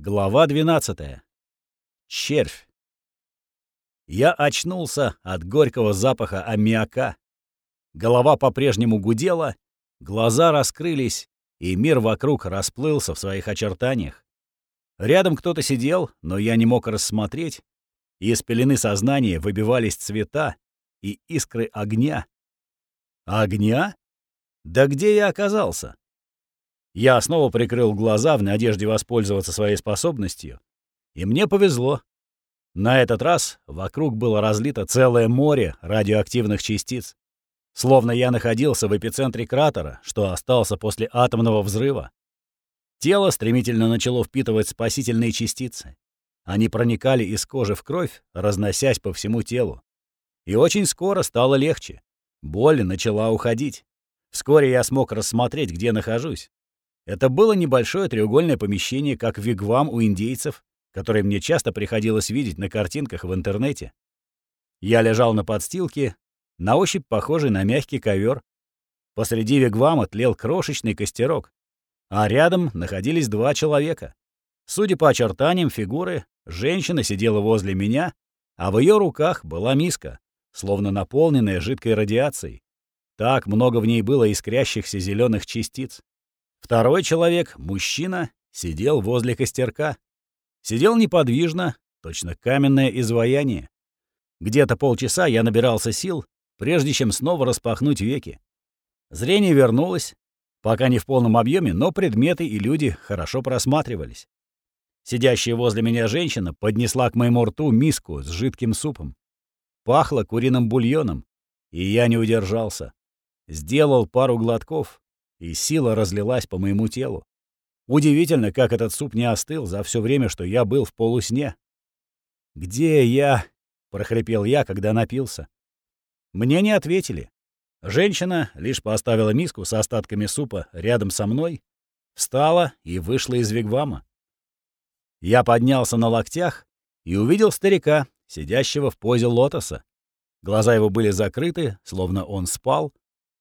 Глава 12. Червь. Я очнулся от горького запаха аммиака. Голова по-прежнему гудела, глаза раскрылись, и мир вокруг расплылся в своих очертаниях. Рядом кто-то сидел, но я не мог рассмотреть. Из пелены сознания выбивались цвета и искры огня. Огня? Да где я оказался? Я снова прикрыл глаза в надежде воспользоваться своей способностью. И мне повезло. На этот раз вокруг было разлито целое море радиоактивных частиц. Словно я находился в эпицентре кратера, что остался после атомного взрыва. Тело стремительно начало впитывать спасительные частицы. Они проникали из кожи в кровь, разносясь по всему телу. И очень скоро стало легче. Боль начала уходить. Вскоре я смог рассмотреть, где нахожусь. Это было небольшое треугольное помещение, как вигвам у индейцев, который мне часто приходилось видеть на картинках в интернете. Я лежал на подстилке, на ощупь похожий на мягкий ковер. Посреди вигвама тлел крошечный костерок, а рядом находились два человека. Судя по очертаниям фигуры, женщина сидела возле меня, а в ее руках была миска, словно наполненная жидкой радиацией. Так много в ней было искрящихся зеленых частиц. Второй человек, мужчина, сидел возле костерка. Сидел неподвижно, точно каменное изваяние. Где-то полчаса я набирался сил, прежде чем снова распахнуть веки. Зрение вернулось, пока не в полном объеме, но предметы и люди хорошо просматривались. Сидящая возле меня женщина поднесла к моему рту миску с жидким супом. Пахло куриным бульоном, и я не удержался. Сделал пару глотков, и сила разлилась по моему телу. Удивительно, как этот суп не остыл за все время, что я был в полусне. «Где я?» — прохрипел я, когда напился. Мне не ответили. Женщина лишь поставила миску с остатками супа рядом со мной, встала и вышла из вигвама. Я поднялся на локтях и увидел старика, сидящего в позе лотоса. Глаза его были закрыты, словно он спал,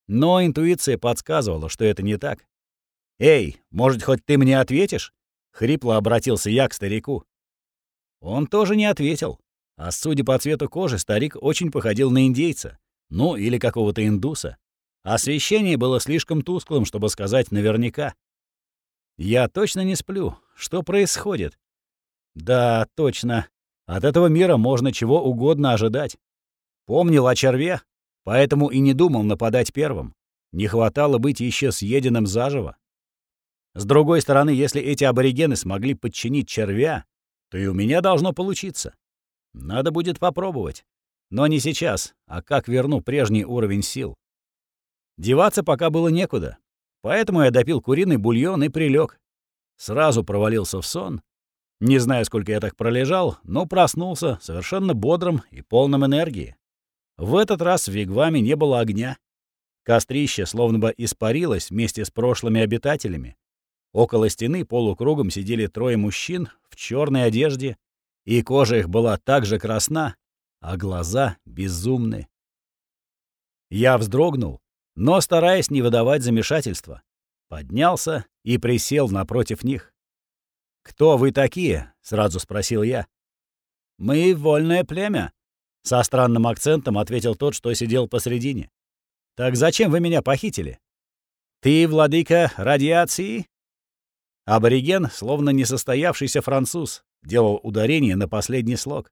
но интуиция подсказывала, что это не так. «Эй, может, хоть ты мне ответишь?» — хрипло обратился я к старику. Он тоже не ответил. А судя по цвету кожи, старик очень походил на индейца. Ну, или какого-то индуса. Освещение было слишком тусклым, чтобы сказать наверняка. Я точно не сплю. Что происходит? Да, точно. От этого мира можно чего угодно ожидать. Помнил о черве, Поэтому и не думал нападать первым. Не хватало быть еще съеденным заживо. С другой стороны, если эти аборигены смогли подчинить червя, то и у меня должно получиться. Надо будет попробовать. Но не сейчас, а как верну прежний уровень сил. Деваться пока было некуда. Поэтому я допил куриный бульон и прилег. Сразу провалился в сон. Не знаю, сколько я так пролежал, но проснулся совершенно бодрым и полным энергии. В этот раз в Вигваме не было огня. Кострище словно бы испарилось вместе с прошлыми обитателями. Около стены полукругом сидели трое мужчин в черной одежде, и кожа их была так же красна, а глаза безумны. Я вздрогнул, но, стараясь не выдавать замешательства, поднялся и присел напротив них. «Кто вы такие?» — сразу спросил я. «Мы — вольное племя», со странным акцентом ответил тот, что сидел посредине. «Так зачем вы меня похитили?» «Ты владыка радиации?» Абориген, словно несостоявшийся француз, делал ударение на последний слог.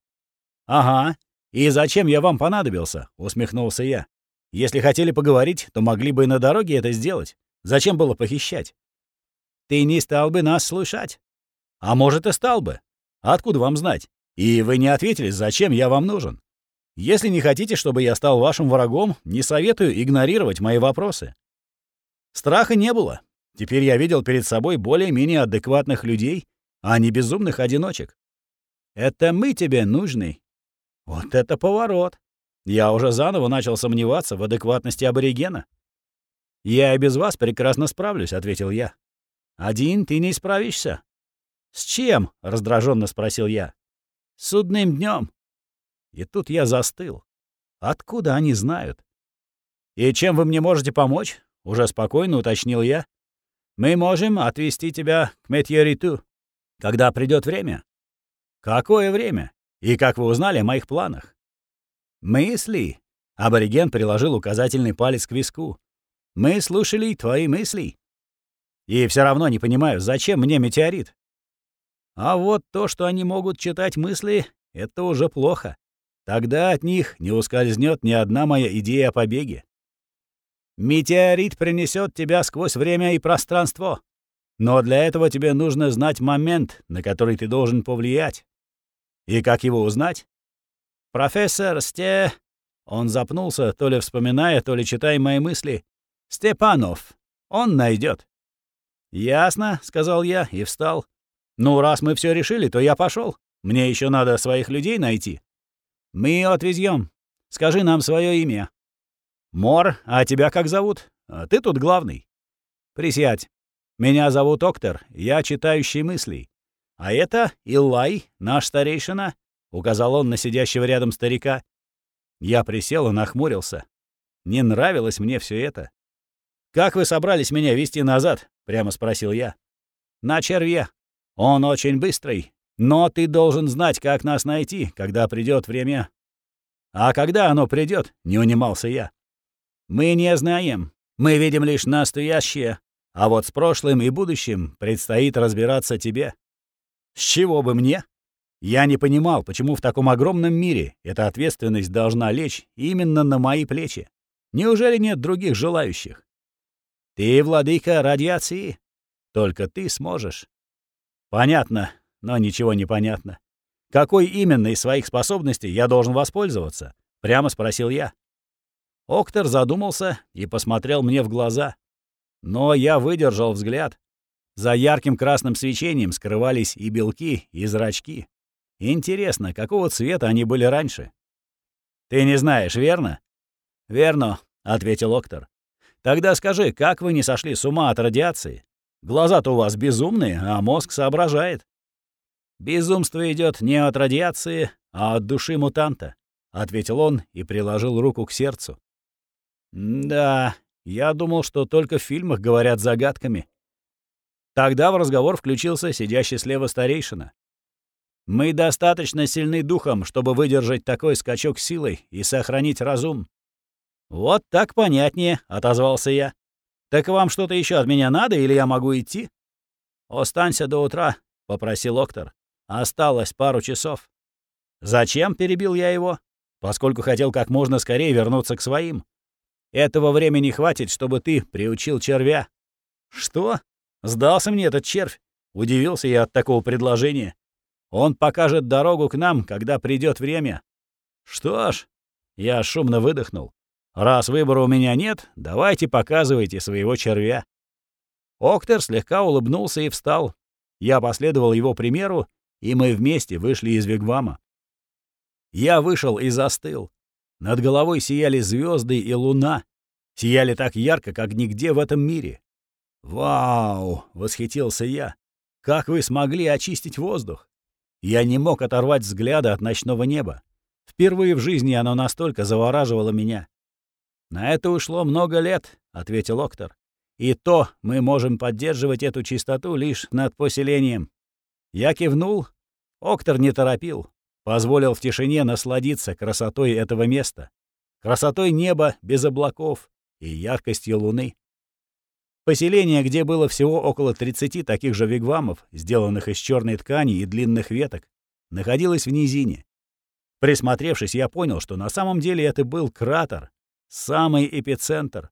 «Ага. И зачем я вам понадобился?» — усмехнулся я. «Если хотели поговорить, то могли бы и на дороге это сделать. Зачем было похищать?» «Ты не стал бы нас слушать?» «А может, и стал бы. Откуда вам знать? И вы не ответили, зачем я вам нужен?» Если не хотите, чтобы я стал вашим врагом, не советую игнорировать мои вопросы. Страха не было. Теперь я видел перед собой более-менее адекватных людей, а не безумных одиночек. Это мы тебе нужны. Вот это поворот. Я уже заново начал сомневаться в адекватности аборигена. «Я и без вас прекрасно справлюсь», — ответил я. «Один ты не справишься». «С чем?» — раздраженно спросил я. «Судным днем. И тут я застыл. Откуда они знают? «И чем вы мне можете помочь?» — уже спокойно уточнил я. «Мы можем отвезти тебя к Метьериту». Когда придет время? Какое время? И как вы узнали о моих планах? Мысли. Абориген приложил указательный палец к виску. Мы слушали твои мысли. И все равно не понимаю, зачем мне метеорит? А вот то, что они могут читать мысли, это уже плохо. Тогда от них не ускользнет ни одна моя идея о побеге. Метеорит принесет тебя сквозь время и пространство. Но для этого тебе нужно знать момент, на который ты должен повлиять. И как его узнать? Профессор Сте... Он запнулся, то ли вспоминая, то ли читая мои мысли. «Степанов. Он найдет. «Ясно», — сказал я и встал. «Ну, раз мы все решили, то я пошел. Мне еще надо своих людей найти». «Мы отвезем. Скажи нам свое имя». «Мор, а тебя как зовут? А ты тут главный». «Присядь. Меня зовут Октор, я читающий мыслей. А это Иллай, наш старейшина», — указал он на сидящего рядом старика. Я присел и нахмурился. Не нравилось мне все это. «Как вы собрались меня вести назад?» — прямо спросил я. «На черве. Он очень быстрый. Но ты должен знать, как нас найти, когда придет время». «А когда оно придет? не унимался я. «Мы не знаем. Мы видим лишь настоящее. А вот с прошлым и будущим предстоит разбираться тебе». «С чего бы мне?» Я не понимал, почему в таком огромном мире эта ответственность должна лечь именно на мои плечи. Неужели нет других желающих? Ты владыка радиации. Только ты сможешь. Понятно, но ничего не понятно. Какой именно из своих способностей я должен воспользоваться? Прямо спросил я. Октор задумался и посмотрел мне в глаза. Но я выдержал взгляд. За ярким красным свечением скрывались и белки, и зрачки. Интересно, какого цвета они были раньше? «Ты не знаешь, верно?» «Верно», — ответил Октор. Тогда скажи, как вы не сошли с ума от радиации? Глаза-то у вас безумные, а мозг соображает. Безумство идет не от радиации, а от души мутанта, ответил он и приложил руку к сердцу. Да, я думал, что только в фильмах говорят загадками. Тогда в разговор включился сидящий слева старейшина. Мы достаточно сильны духом, чтобы выдержать такой скачок силой и сохранить разум. «Вот так понятнее», — отозвался я. «Так вам что-то еще от меня надо, или я могу идти?» «Останься до утра», — попросил Октор. «Осталось пару часов». «Зачем?» — перебил я его. «Поскольку хотел как можно скорее вернуться к своим. Этого времени хватит, чтобы ты приучил червя». «Что? Сдался мне этот червь?» Удивился я от такого предложения. «Он покажет дорогу к нам, когда придет время». «Что ж...» Я шумно выдохнул. Раз выбора у меня нет, давайте показывайте своего червя. Октер слегка улыбнулся и встал. Я последовал его примеру, и мы вместе вышли из Вигвама. Я вышел и застыл. Над головой сияли звезды и луна. Сияли так ярко, как нигде в этом мире. «Вау!» — восхитился я. «Как вы смогли очистить воздух?» Я не мог оторвать взгляда от ночного неба. Впервые в жизни оно настолько завораживало меня. «На это ушло много лет», — ответил Октор. «И то мы можем поддерживать эту чистоту лишь над поселением». Я кивнул. Октор не торопил. Позволил в тишине насладиться красотой этого места. Красотой неба без облаков и яркостью луны. Поселение, где было всего около 30 таких же вигвамов, сделанных из черной ткани и длинных веток, находилось в низине. Присмотревшись, я понял, что на самом деле это был кратер, Самый эпицентр.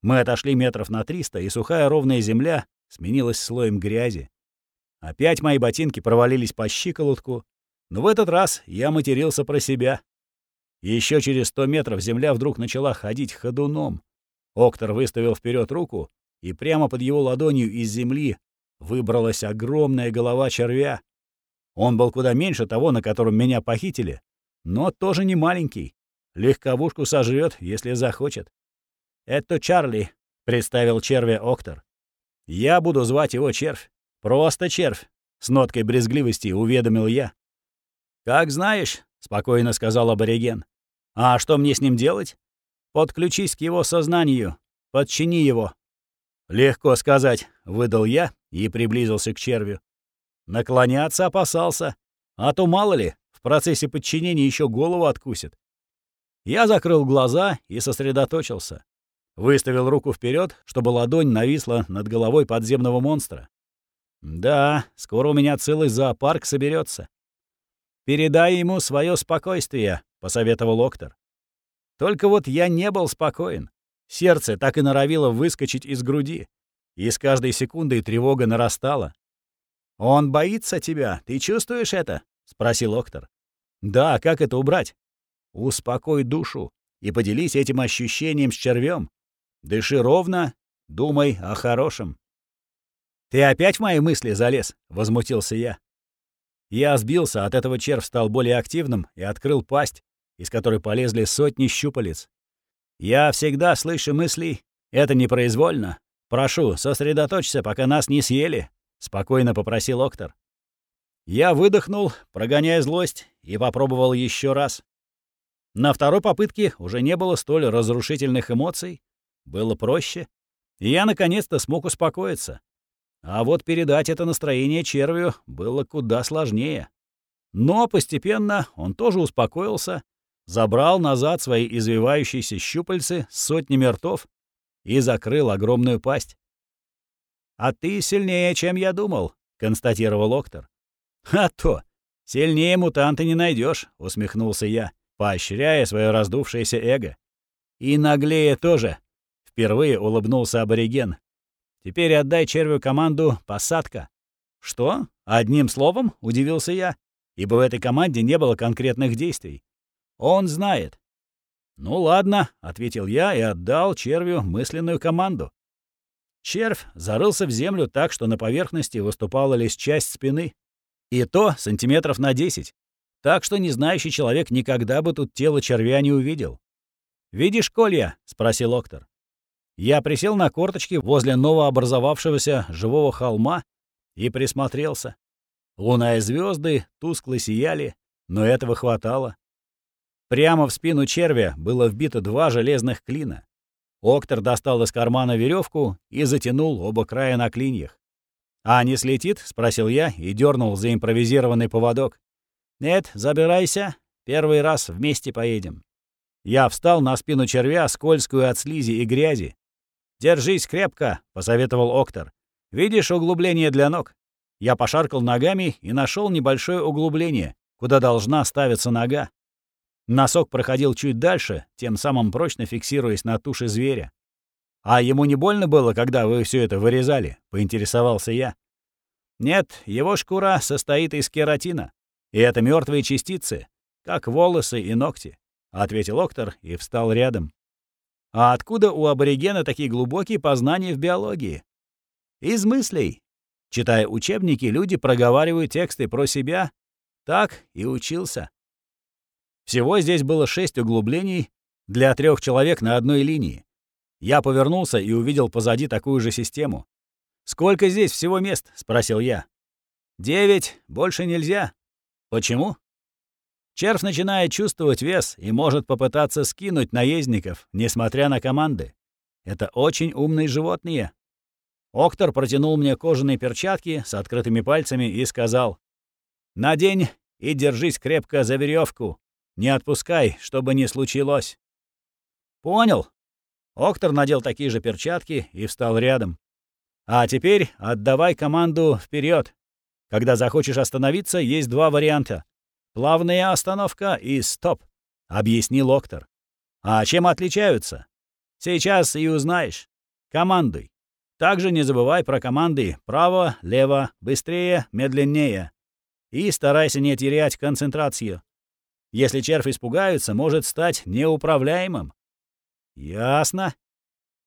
Мы отошли метров на 300, и сухая ровная земля сменилась слоем грязи. Опять мои ботинки провалились по щиколотку, но в этот раз я матерился про себя. Еще через сто метров земля вдруг начала ходить ходуном. Октор выставил вперед руку, и прямо под его ладонью из земли выбралась огромная голова червя. Он был куда меньше того, на котором меня похитили, но тоже не маленький. Легковушку сожрет, если захочет. «Это Чарли», — представил червя Октор. «Я буду звать его Червь. Просто Червь», — с ноткой брезгливости уведомил я. «Как знаешь», — спокойно сказал абориген. «А что мне с ним делать?» «Подключись к его сознанию. Подчини его». «Легко сказать», — выдал я и приблизился к червю. Наклоняться опасался. А то, мало ли, в процессе подчинения еще голову откусит. Я закрыл глаза и сосредоточился. Выставил руку вперед, чтобы ладонь нависла над головой подземного монстра. Да, скоро у меня целый зоопарк соберется. Передай ему свое спокойствие, посоветовал Октор. Только вот я не был спокоен. Сердце так и норовило выскочить из груди. И с каждой секундой тревога нарастала. «Он боится тебя, ты чувствуешь это?» — спросил Октор. «Да, как это убрать?» «Успокой душу и поделись этим ощущением с червем. Дыши ровно, думай о хорошем». «Ты опять в мои мысли залез?» — возмутился я. Я сбился, от этого червь стал более активным и открыл пасть, из которой полезли сотни щупалец. «Я всегда слышу мысли. Это непроизвольно. Прошу, сосредоточься, пока нас не съели», — спокойно попросил Октор. Я выдохнул, прогоняя злость, и попробовал еще раз. На второй попытке уже не было столь разрушительных эмоций. Было проще. И я наконец-то смог успокоиться. А вот передать это настроение червю было куда сложнее. Но постепенно он тоже успокоился, забрал назад свои извивающиеся щупальцы с сотнями ртов и закрыл огромную пасть. «А ты сильнее, чем я думал», — констатировал Октор. «А то! Сильнее мутанта не найдешь, усмехнулся я, поощряя свое раздувшееся эго. «И наглее тоже», — впервые улыбнулся абориген, Теперь отдай червю команду «посадка». «Что? Одним словом?» — удивился я, ибо в этой команде не было конкретных действий. «Он знает». «Ну ладно», — ответил я и отдал червю мысленную команду. Червь зарылся в землю так, что на поверхности выступала лишь часть спины. И то сантиметров на десять. Так что незнающий человек никогда бы тут тело червя не увидел. «Видишь колья?» — спросил Октор. Я присел на корточки возле новообразовавшегося живого холма и присмотрелся. Луна и звезды тускло сияли, но этого хватало. Прямо в спину червя было вбито два железных клина. Октор достал из кармана веревку и затянул оба края на клиньях. «А не слетит?» — спросил я и дернул за импровизированный поводок. «Нет, забирайся. Первый раз вместе поедем». Я встал на спину червя, скользкую от слизи и грязи, «Держись крепко», — посоветовал Октор. «Видишь углубление для ног?» Я пошаркал ногами и нашел небольшое углубление, куда должна ставиться нога. Носок проходил чуть дальше, тем самым прочно фиксируясь на туше зверя. «А ему не больно было, когда вы все это вырезали?» — поинтересовался я. «Нет, его шкура состоит из кератина, и это мертвые частицы, как волосы и ногти», — ответил Октор и встал рядом. А откуда у аборигена такие глубокие познания в биологии? Из мыслей. Читая учебники, люди проговаривают тексты про себя. Так и учился. Всего здесь было шесть углублений для трех человек на одной линии. Я повернулся и увидел позади такую же систему. «Сколько здесь всего мест?» — спросил я. «Девять. Больше нельзя». «Почему?» Червь начинает чувствовать вес и может попытаться скинуть наездников, несмотря на команды. Это очень умные животные. Октор протянул мне кожаные перчатки с открытыми пальцами и сказал, «Надень и держись крепко за веревку. Не отпускай, чтобы не случилось». «Понял». Октор надел такие же перчатки и встал рядом. «А теперь отдавай команду вперед. Когда захочешь остановиться, есть два варианта. «Плавная остановка и стоп», — объяснил Октор. «А чем отличаются? Сейчас и узнаешь. Командуй. Также не забывай про команды «право», «лево», «быстрее», «медленнее». И старайся не терять концентрацию. Если червь испугается, может стать неуправляемым. Ясно.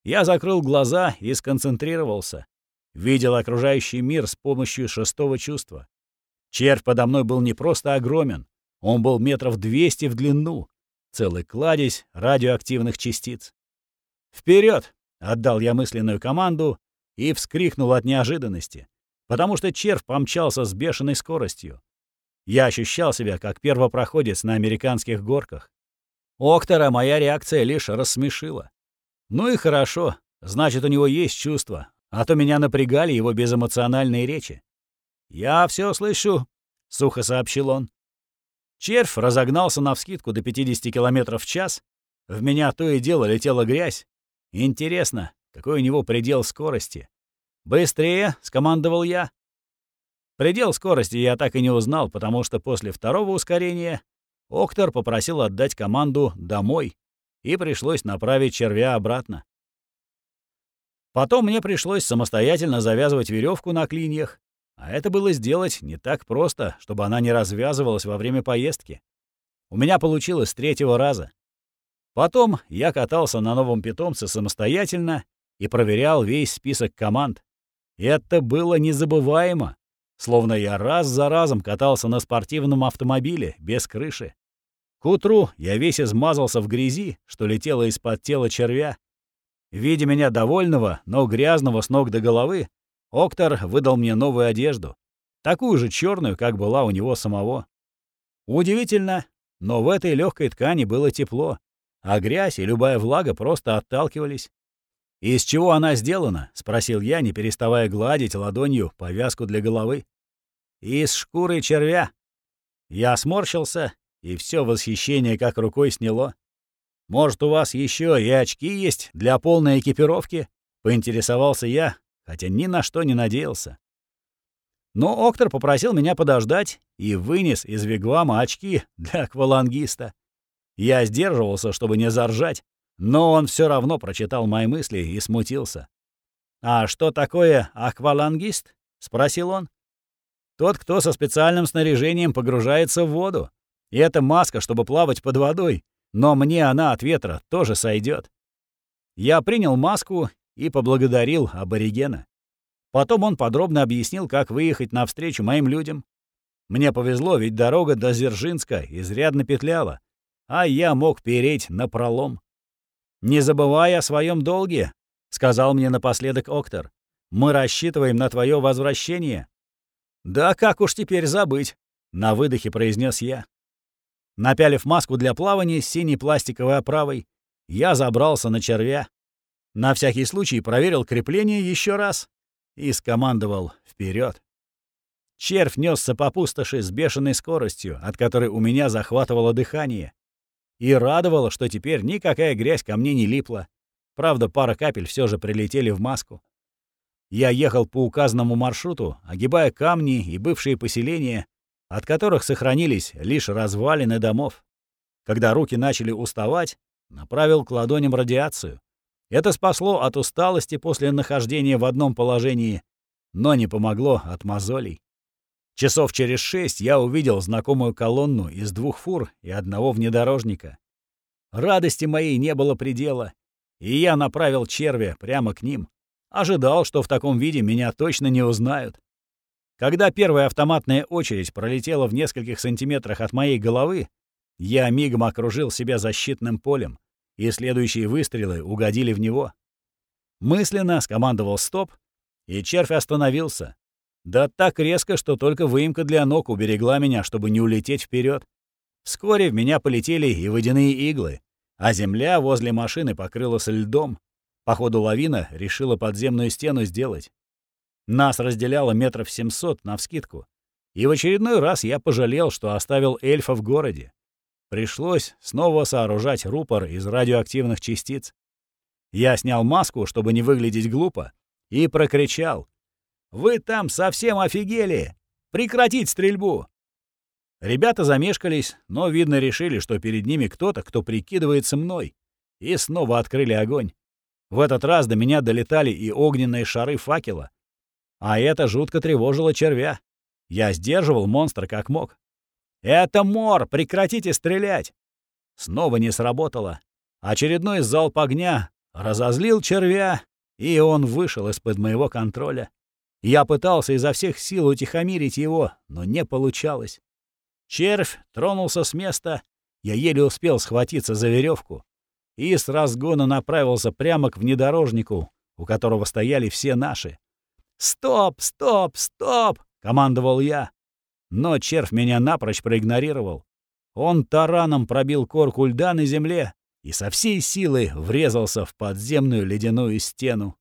Я закрыл глаза и сконцентрировался. Видел окружающий мир с помощью шестого чувства. Червь подо мной был не просто огромен, он был метров двести в длину, целый кладезь радиоактивных частиц. Вперед! отдал я мысленную команду и вскрикнул от неожиданности, потому что червь помчался с бешеной скоростью. Я ощущал себя как первопроходец на американских горках. Октора моя реакция лишь рассмешила. Ну и хорошо, значит, у него есть чувства, а то меня напрягали его безэмоциональные речи. «Я все слышу», — сухо сообщил он. Червь разогнался навскидку до 50 км в час. В меня то и дело летела грязь. Интересно, какой у него предел скорости? «Быстрее!» — скомандовал я. Предел скорости я так и не узнал, потому что после второго ускорения Октор попросил отдать команду «домой», и пришлось направить червя обратно. Потом мне пришлось самостоятельно завязывать веревку на клиньях, а это было сделать не так просто, чтобы она не развязывалась во время поездки. У меня получилось с третьего раза. Потом я катался на новом питомце самостоятельно и проверял весь список команд. Это было незабываемо, словно я раз за разом катался на спортивном автомобиле без крыши. К утру я весь измазался в грязи, что летело из-под тела червя. Видя меня довольного, но грязного с ног до головы, Октор выдал мне новую одежду, такую же черную, как была у него самого. Удивительно, но в этой легкой ткани было тепло, а грязь и любая влага просто отталкивались. «Из чего она сделана?» — спросил я, не переставая гладить ладонью повязку для головы. «Из шкуры червя». Я сморщился, и все восхищение как рукой сняло. «Может, у вас еще и очки есть для полной экипировки?» — поинтересовался я, хотя ни на что не надеялся. Но Октор попросил меня подождать и вынес из вигвама очки для аквалангиста. Я сдерживался, чтобы не заржать, но он все равно прочитал мои мысли и смутился. «А что такое аквалангист?» — спросил он. «Тот, кто со специальным снаряжением погружается в воду. И это маска, чтобы плавать под водой, но мне она от ветра тоже сойдет. Я принял маску и поблагодарил аборигена. Потом он подробно объяснил, как выехать навстречу моим людям. Мне повезло, ведь дорога до Зержинска изрядно петляла, а я мог переть на пролом. «Не забывай о своем долге», — сказал мне напоследок Октор. «Мы рассчитываем на твое возвращение». «Да как уж теперь забыть», — на выдохе произнес я. Напялив маску для плавания с синей пластиковой оправой, я забрался на червя на всякий случай проверил крепление еще раз и скомандовал вперед. Червь несся по пустоши с бешеной скоростью, от которой у меня захватывало дыхание. И радовало, что теперь никакая грязь ко мне не липла. Правда, пара капель все же прилетели в маску. Я ехал по указанному маршруту, огибая камни и бывшие поселения, от которых сохранились лишь развалины домов. Когда руки начали уставать, направил к ладоням радиацию. Это спасло от усталости после нахождения в одном положении, но не помогло от мозолей. Часов через шесть я увидел знакомую колонну из двух фур и одного внедорожника. Радости моей не было предела, и я направил червя прямо к ним. Ожидал, что в таком виде меня точно не узнают. Когда первая автоматная очередь пролетела в нескольких сантиметрах от моей головы, я мигом окружил себя защитным полем и следующие выстрелы угодили в него. Мысленно скомандовал «стоп», и червь остановился. Да так резко, что только выемка для ног уберегла меня, чтобы не улететь вперед. Вскоре в меня полетели и водяные иглы, а земля возле машины покрылась льдом. Походу, лавина решила подземную стену сделать. Нас разделяло метров семьсот навскидку. И в очередной раз я пожалел, что оставил эльфа в городе. Пришлось снова сооружать рупор из радиоактивных частиц. Я снял маску, чтобы не выглядеть глупо, и прокричал. «Вы там совсем офигели! Прекратить стрельбу!» Ребята замешкались, но, видно, решили, что перед ними кто-то, кто прикидывается мной, и снова открыли огонь. В этот раз до меня долетали и огненные шары факела. А это жутко тревожило червя. Я сдерживал монстра как мог. «Это мор! Прекратите стрелять!» Снова не сработало. Очередной залп огня разозлил червя, и он вышел из-под моего контроля. Я пытался изо всех сил утихомирить его, но не получалось. Червь тронулся с места, я еле успел схватиться за веревку и с разгона направился прямо к внедорожнику, у которого стояли все наши. «Стоп! Стоп! Стоп!» — командовал я. Но червь меня напрочь проигнорировал. Он тараном пробил корку льда на земле и со всей силы врезался в подземную ледяную стену.